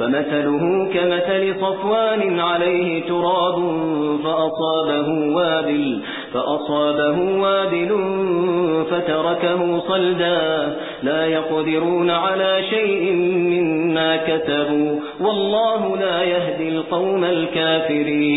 فمثله كمثل صفوان عليه تراب فأصابه وابل فأصابه وابل فتركه صلدا لا يقدرون على شيء مما كتبوا والله لا يهدي القوم الكافرين